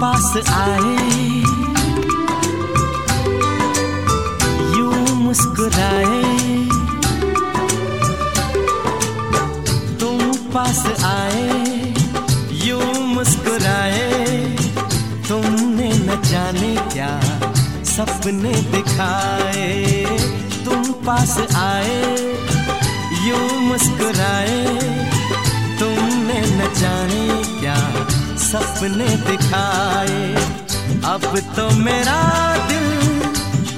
पास आए। यू मुस्कुराए। तुम पास आए, यू मुस्कुराए। तुमने न जाने क्या सपने दिखाए। तुम पास आए, यू मुस्कुराए। तुमने न जाने सपने दिखाए। अब तो मेरा दिल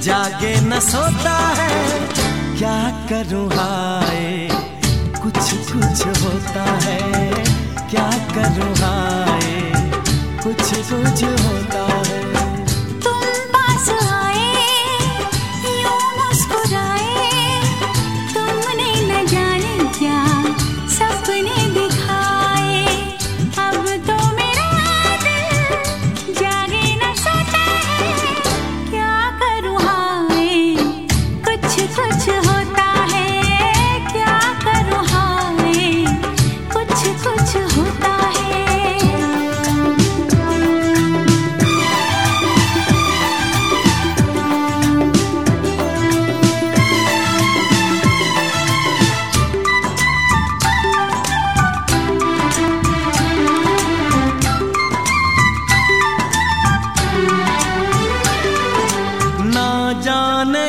जागे, न सोता है, क्या करूँ हाय? कुछ कुछ होता है, क्या करूँ हाय? कुछ कुछ होता है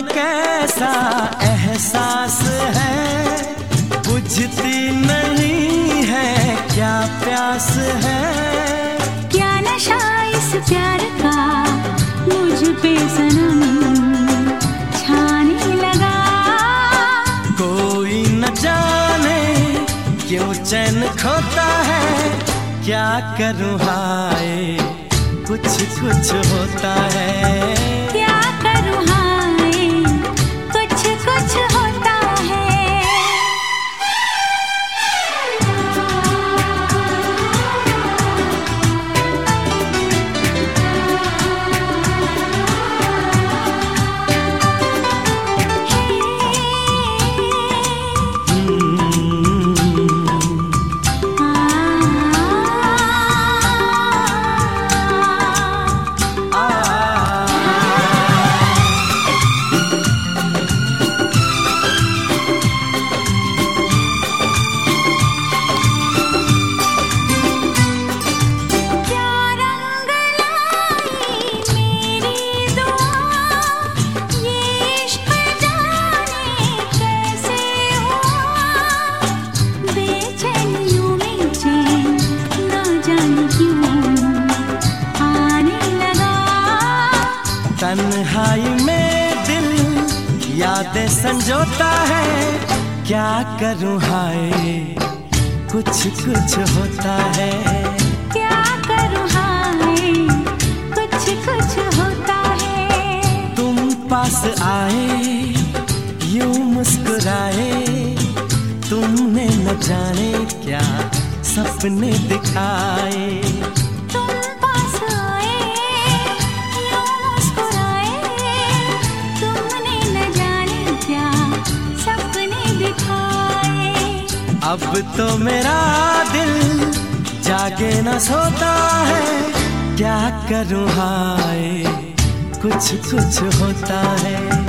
कैसा एहसास है। बुझती नहीं है क्या प्यास है? क्या नशा इस प्यार का? मुझ पे सनम छाने लगा। कोई न जाने क्यों चैन खोता है। क्या करूँ हाय कुछ कुछ होता है। यादें संजोता है। क्या करूँ हाय? कुछ कुछ होता है। क्या करूँ हाय? कुछ कुछ होता है। तुम पास आए यूँ मुस्कुराए। तुमने न जाने क्या सपने दिखाए। अब तो मेरा दिल जागे न सोता है। क्या करूँ हाय? कुछ कुछ होता है।